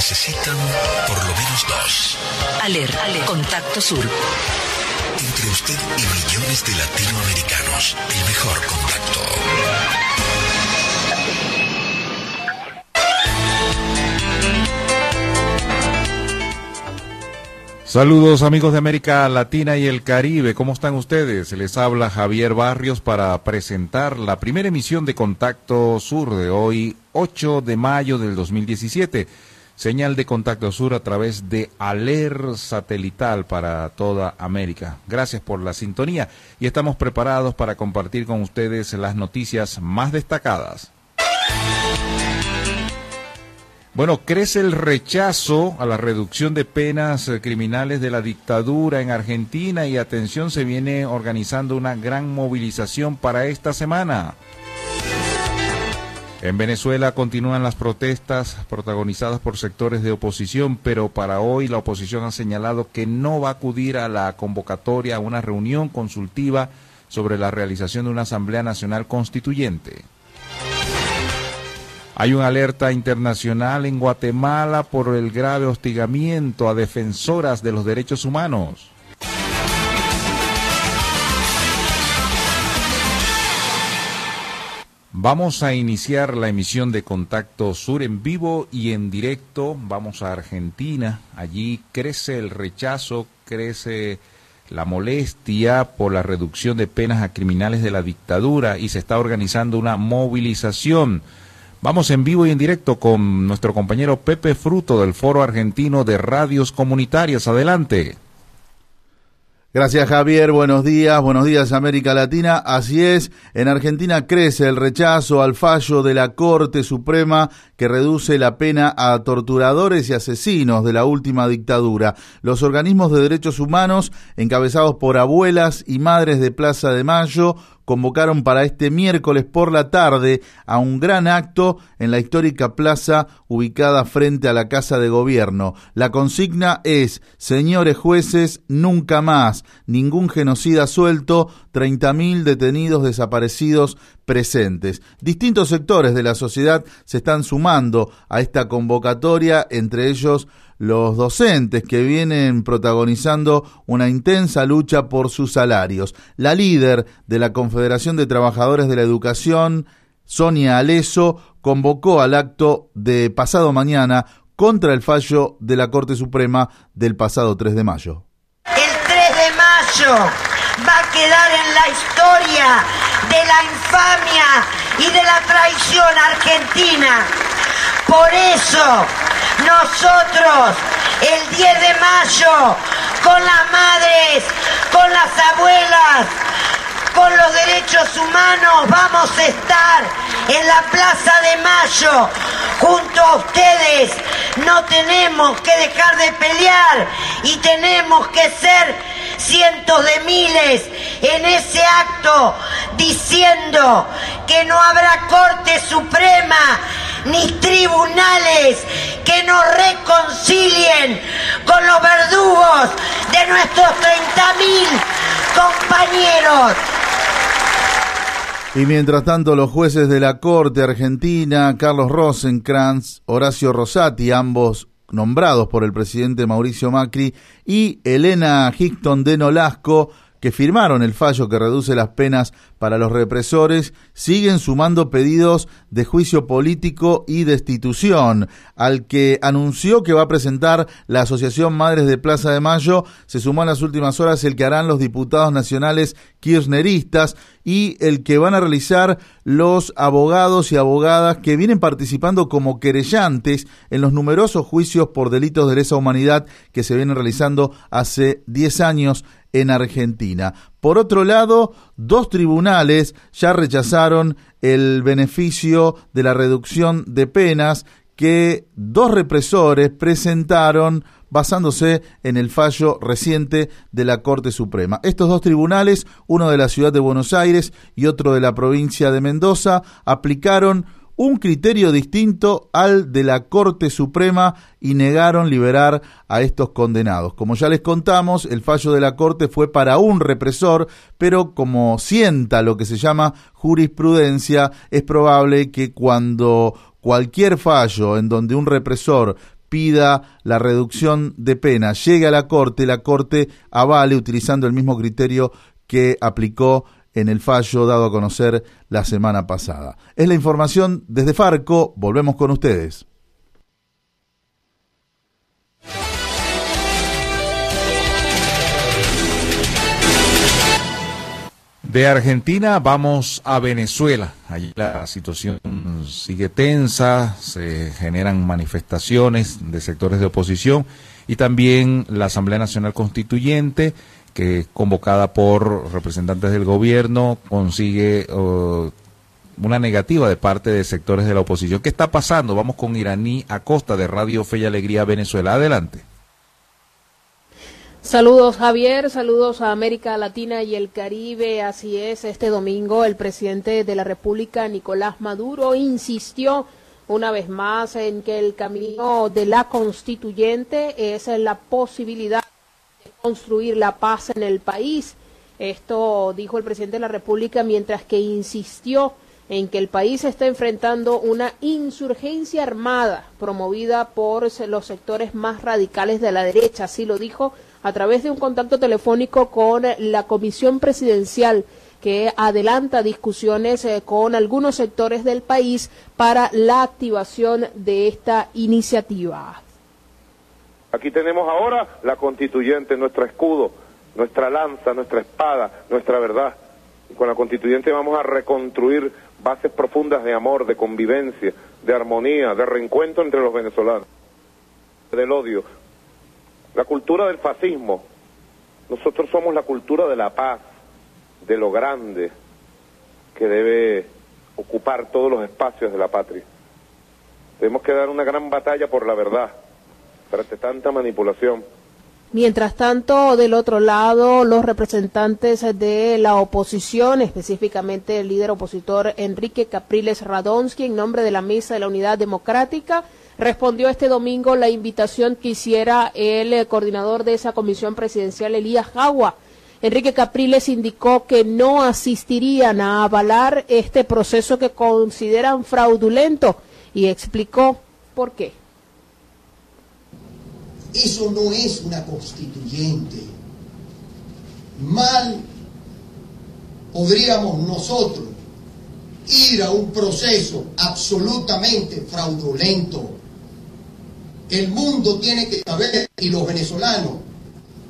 necesitan por lo menos dos. Aler, Aler, Contacto Sur. Entre usted y millones de latinoamericanos, el mejor contacto. Saludos amigos de América Latina y el Caribe, ¿cómo están ustedes? Les habla Javier Barrios para presentar la primera emisión de Contacto Sur de hoy, 8 de mayo del 2017. Señal de Contacto Sur a través de Aler Satelital para toda América. Gracias por la sintonía y estamos preparados para compartir con ustedes las noticias más destacadas. Bueno, crece el rechazo a la reducción de penas eh, criminales de la dictadura en Argentina y atención, se viene organizando una gran movilización para esta semana. En Venezuela continúan las protestas protagonizadas por sectores de oposición, pero para hoy la oposición ha señalado que no va a acudir a la convocatoria a una reunión consultiva sobre la realización de una Asamblea Nacional Constituyente. Hay una alerta internacional en Guatemala por el grave hostigamiento a defensoras de los derechos humanos. Vamos a iniciar la emisión de Contacto Sur en vivo y en directo. Vamos a Argentina. Allí crece el rechazo, crece la molestia por la reducción de penas a criminales de la dictadura y se está organizando una movilización Vamos en vivo y en directo con nuestro compañero Pepe Fruto del Foro Argentino de Radios Comunitarias. Adelante. Gracias Javier, buenos días, buenos días América Latina. Así es, en Argentina crece el rechazo al fallo de la Corte Suprema que reduce la pena a torturadores y asesinos de la última dictadura. Los organismos de derechos humanos, encabezados por abuelas y madres de Plaza de Mayo, convocaron para este miércoles por la tarde a un gran acto en la histórica plaza ubicada frente a la Casa de Gobierno. La consigna es, señores jueces, nunca más, ningún genocida suelto, 30.000 detenidos desaparecidos presentes. Distintos sectores de la sociedad se están sumando a esta convocatoria, entre ellos los docentes que vienen protagonizando una intensa lucha por sus salarios. La líder de la Confederación de Trabajadores de la Educación, Sonia Aleso, convocó al acto de pasado mañana contra el fallo de la Corte Suprema del pasado 3 de mayo. El 3 de mayo va a quedar en la historia de la infamia y de la traición argentina. Por eso nosotros el 10 de mayo, con las madres, con las abuelas, con los derechos humanos, vamos a estar en la Plaza de Mayo junto a ustedes. No tenemos que dejar de pelear y tenemos que ser cientos de miles en ese acto diciendo que no habrá Corte Suprema ni tribunales que nos reconcilien con los verdugos de nuestros 30.000 compañeros. Y mientras tanto, los jueces de la Corte Argentina, Carlos Rosenkrantz, Horacio Rosati, ambos nombrados por el presidente Mauricio Macri, y Elena Hickton de Nolasco, que firmaron el fallo que reduce las penas para los represores, siguen sumando pedidos de juicio político y destitución. Al que anunció que va a presentar la Asociación Madres de Plaza de Mayo, se sumó en las últimas horas el que harán los diputados nacionales kirchneristas y el que van a realizar los abogados y abogadas que vienen participando como querellantes en los numerosos juicios por delitos de lesa humanidad que se vienen realizando hace 10 años en Argentina. Por otro lado, dos tribunales ya rechazaron el beneficio de la reducción de penas que dos represores presentaron basándose en el fallo reciente de la Corte Suprema. Estos dos tribunales, uno de la ciudad de Buenos Aires y otro de la provincia de Mendoza, aplicaron un criterio distinto al de la Corte Suprema y negaron liberar a estos condenados. Como ya les contamos, el fallo de la Corte fue para un represor, pero como sienta lo que se llama jurisprudencia, es probable que cuando cualquier fallo en donde un represor pida la reducción de pena, llegue a la Corte, la Corte avale utilizando el mismo criterio que aplicó en el fallo dado a conocer la semana pasada. Es la información desde Farco, volvemos con ustedes. De Argentina vamos a Venezuela. Allí la situación sigue tensa, se generan manifestaciones de sectores de oposición y también la Asamblea Nacional Constituyente, que convocada por representantes del gobierno, consigue uh, una negativa de parte de sectores de la oposición. ¿Qué está pasando? Vamos con Iraní Acosta de Radio Fe y Alegría Venezuela. Adelante. Saludos Javier, saludos a América Latina y el Caribe. Así es, este domingo el presidente de la República, Nicolás Maduro, insistió una vez más en que el camino de la constituyente es la posibilidad construir la paz en el país. Esto dijo el presidente de la República mientras que insistió en que el país está enfrentando una insurgencia armada promovida por los sectores más radicales de la derecha. Así lo dijo a través de un contacto telefónico con la Comisión Presidencial que adelanta discusiones eh, con algunos sectores del país para la activación de esta iniciativa. Aquí tenemos ahora la constituyente, nuestro escudo, nuestra lanza, nuestra espada, nuestra verdad. Y con la constituyente vamos a reconstruir bases profundas de amor, de convivencia, de armonía, de reencuentro entre los venezolanos, del odio, la cultura del fascismo. Nosotros somos la cultura de la paz, de lo grande, que debe ocupar todos los espacios de la patria. Tenemos que dar una gran batalla por la verdad, tanta manipulación. Mientras tanto, del otro lado, los representantes de la oposición, específicamente el líder opositor Enrique Capriles Radonsky, en nombre de la Mesa de la Unidad Democrática, respondió este domingo la invitación que hiciera el coordinador de esa comisión presidencial, Elías Jagua. Enrique Capriles indicó que no asistirían a avalar este proceso que consideran fraudulento y explicó por qué. Eso no es una constituyente. Mal podríamos nosotros ir a un proceso absolutamente fraudulento el mundo tiene que saber, y los venezolanos,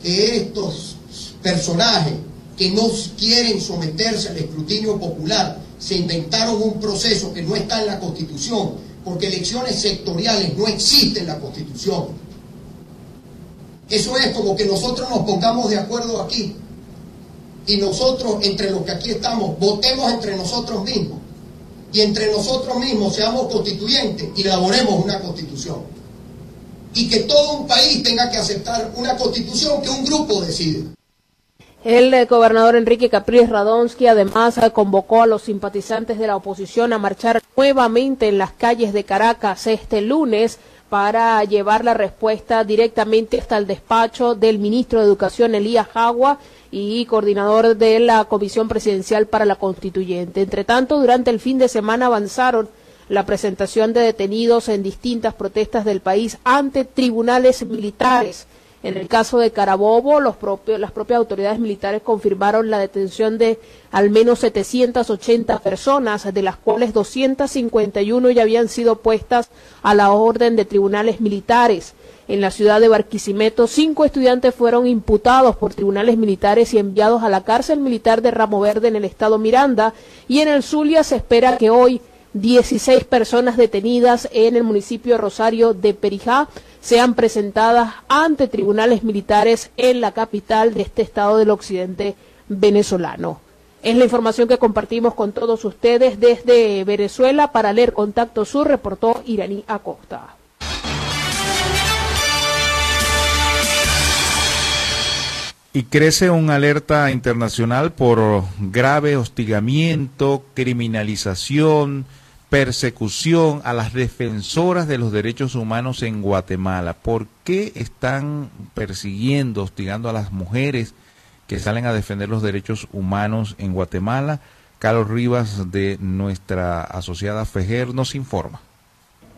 que estos personajes que no quieren someterse al escrutinio popular se inventaron un proceso que no está en la Constitución, porque elecciones sectoriales no existen en la Constitución. Eso es como que nosotros nos pongamos de acuerdo aquí. Y nosotros, entre los que aquí estamos, votemos entre nosotros mismos. Y entre nosotros mismos seamos constituyentes y elaboremos una constitución. Y que todo un país tenga que aceptar una constitución que un grupo decide. El eh, gobernador Enrique Capriles Radonsky además eh, convocó a los simpatizantes de la oposición a marchar nuevamente en las calles de Caracas este lunes para llevar la respuesta directamente hasta el despacho del ministro de Educación Elías Jagua y coordinador de la Comisión Presidencial para la Constituyente. Entre tanto, durante el fin de semana avanzaron la presentación de detenidos en distintas protestas del país ante tribunales militares. En el caso de Carabobo, las propias autoridades militares confirmaron la detención de al menos 780 personas, de las cuales 251 ya habían sido puestas a la orden de tribunales militares. En la ciudad de Barquisimeto, cinco estudiantes fueron imputados por tribunales militares y enviados a la cárcel militar de Ramo Verde en el estado Miranda. Y en el Zulia se espera que hoy 16 personas detenidas en el municipio Rosario de Perijá sean presentadas ante tribunales militares en la capital de este estado del occidente venezolano. Es la información que compartimos con todos ustedes desde Venezuela. Para leer Contacto Sur, reportó Iraní Acosta. Y crece una alerta internacional por grave hostigamiento, criminalización, persecución a las defensoras de los derechos humanos en Guatemala. ¿Por qué están persiguiendo, hostigando a las mujeres que salen a defender los derechos humanos en Guatemala? Carlos Rivas de nuestra asociada FEGER nos informa.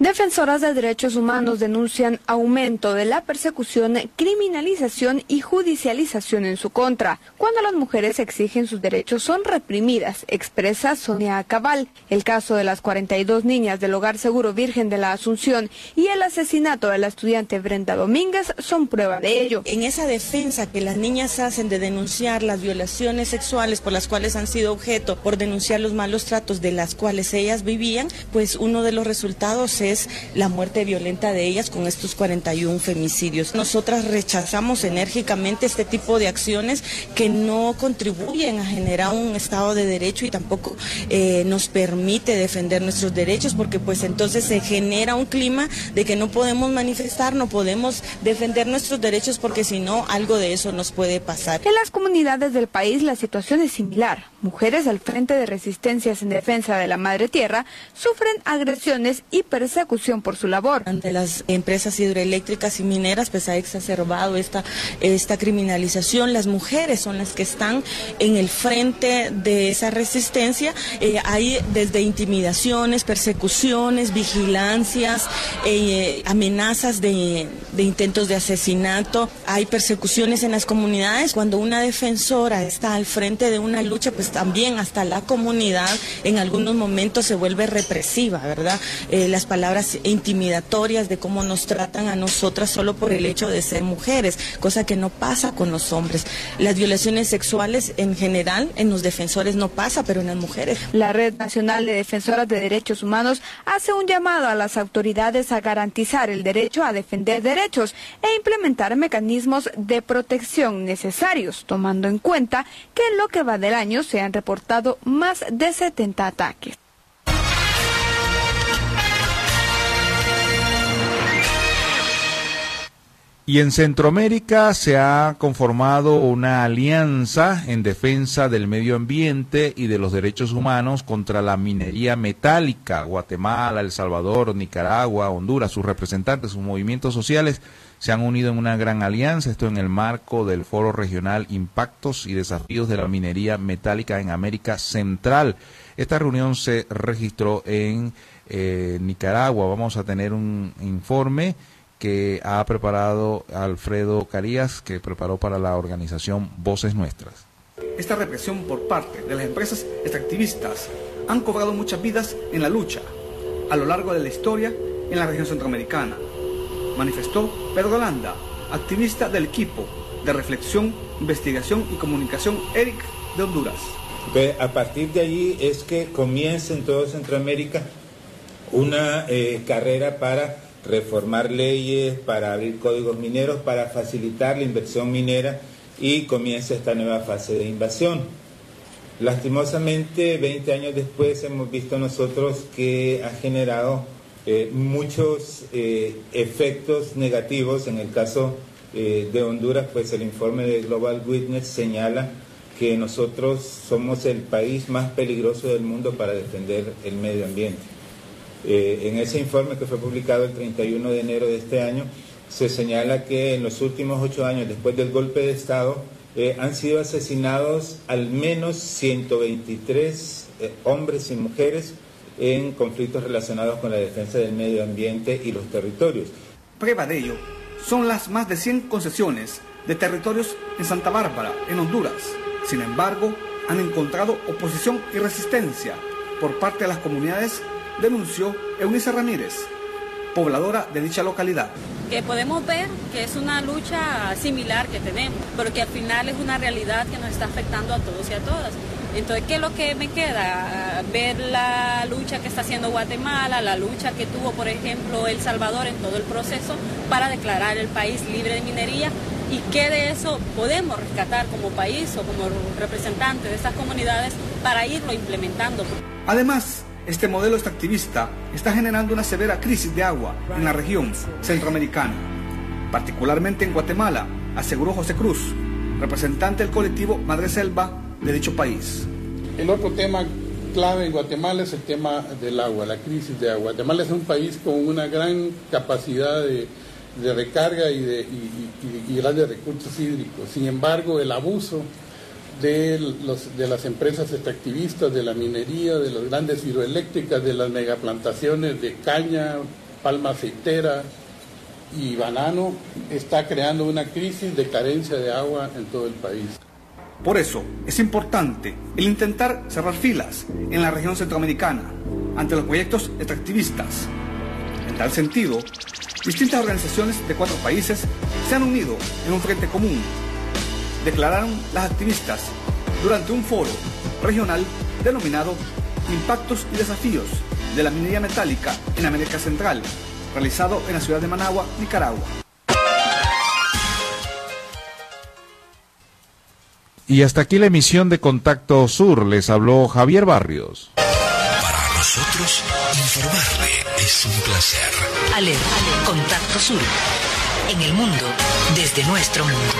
Defensoras de derechos humanos denuncian aumento de la persecución, criminalización y judicialización en su contra. Cuando las mujeres exigen sus derechos son reprimidas, expresa Sonia Cabal. El caso de las 42 niñas del Hogar Seguro Virgen de la Asunción y el asesinato de la estudiante Brenda Domínguez son prueba de ello. En esa defensa que las niñas hacen de denunciar las violaciones sexuales por las cuales han sido objeto, por denunciar los malos tratos de las cuales ellas vivían, pues uno de los resultados es la muerte violenta de ellas con estos 41 femicidios. Nosotras rechazamos enérgicamente este tipo de acciones que no contribuyen a generar un Estado de Derecho y tampoco eh, nos permite defender nuestros derechos porque pues entonces se genera un clima de que no podemos manifestar, no podemos defender nuestros derechos porque si no algo de eso nos puede pasar. En las comunidades del país la situación es similar. Mujeres al frente de resistencias en defensa de la madre tierra sufren agresiones y persecución por su labor. Ante las empresas hidroeléctricas y mineras pues ha exacerbado esta, esta criminalización. Las mujeres son las que están en el frente de esa resistencia. Eh, hay desde intimidaciones, persecuciones, vigilancias, eh, amenazas de, de intentos de asesinato. Hay persecuciones en las comunidades. Cuando una defensora está al frente de una lucha, pues también hasta la comunidad en algunos momentos se vuelve represiva, ¿verdad? Eh, las palabras intimidatorias de cómo nos tratan a nosotras solo por el hecho de ser mujeres, cosa que no pasa con los hombres. Las violaciones sexuales en general en los defensores no pasa, pero en las mujeres. La Red Nacional de Defensoras de Derechos Humanos hace un llamado a las autoridades a garantizar el derecho a defender derechos e implementar mecanismos de protección necesarios, tomando en cuenta que en lo que va del año se han reportado más de 70 ataques. Y en Centroamérica se ha conformado una alianza en defensa del medio ambiente y de los derechos humanos contra la minería metálica. Guatemala, El Salvador, Nicaragua, Honduras, sus representantes, sus movimientos sociales se han unido en una gran alianza, esto en el marco del Foro Regional Impactos y Desafíos de la Minería Metálica en América Central. Esta reunión se registró en eh, Nicaragua. Vamos a tener un informe que ha preparado Alfredo Carías, que preparó para la organización Voces Nuestras. Esta represión por parte de las empresas extractivistas han cobrado muchas vidas en la lucha a lo largo de la historia en la región centroamericana, manifestó Pedro Landa, activista del equipo de reflexión, investigación y comunicación ERIC de Honduras. A partir de allí es que comienza en todo Centroamérica una eh, carrera para reformar leyes, para abrir códigos mineros, para facilitar la inversión minera y comienza esta nueva fase de invasión. Lastimosamente, 20 años después hemos visto nosotros que ha generado eh, muchos eh, efectos negativos. En el caso eh, de Honduras, pues el informe de Global Witness señala que nosotros somos el país más peligroso del mundo para defender el medio ambiente. Eh, en ese informe que fue publicado el 31 de enero de este año, se señala que en los últimos ocho años, después del golpe de Estado, eh, han sido asesinados al menos 123 eh, hombres y mujeres en conflictos relacionados con la defensa del medio ambiente y los territorios. Prueba de ello son las más de 100 concesiones de territorios en Santa Bárbara, en Honduras. Sin embargo, han encontrado oposición y resistencia por parte de las comunidades denunció Eunice Ramírez, pobladora de dicha localidad. Que podemos ver que es una lucha similar que tenemos, pero que al final es una realidad que nos está afectando a todos y a todas. Entonces, ¿qué es lo que me queda? Ver la lucha que está haciendo Guatemala, la lucha que tuvo, por ejemplo, El Salvador en todo el proceso para declarar el país libre de minería y qué de eso podemos rescatar como país o como representantes de estas comunidades para irlo implementando. Además, este modelo extractivista está generando una severa crisis de agua en la región centroamericana, particularmente en Guatemala, aseguró José Cruz, representante del colectivo Madre Selva de dicho país. El otro tema clave en Guatemala es el tema del agua, la crisis de agua. Guatemala es un país con una gran capacidad de, recarga y de, y recursos hídricos. Sin embargo, el abuso de, los, de las empresas extractivistas, de la minería, de las grandes hidroeléctricas, de las megaplantaciones de caña, palma aceitera y banano está creando una crisis de carencia de agua en todo el país. Por eso es importante el intentar cerrar filas en la región centroamericana ante los proyectos extractivistas. En tal sentido, distintas organizaciones de cuatro países se han unido en un frente común. Declararon las activistas durante un foro regional denominado Impactos y Desafíos de la Minería Metálica en América Central, realizado en la ciudad de Managua, Nicaragua. Y hasta aquí la emisión de Contacto Sur. Les habló Javier Barrios. Para nosotros, informarle es un placer. Ale, Contacto Sur. En el mundo, desde nuestro mundo.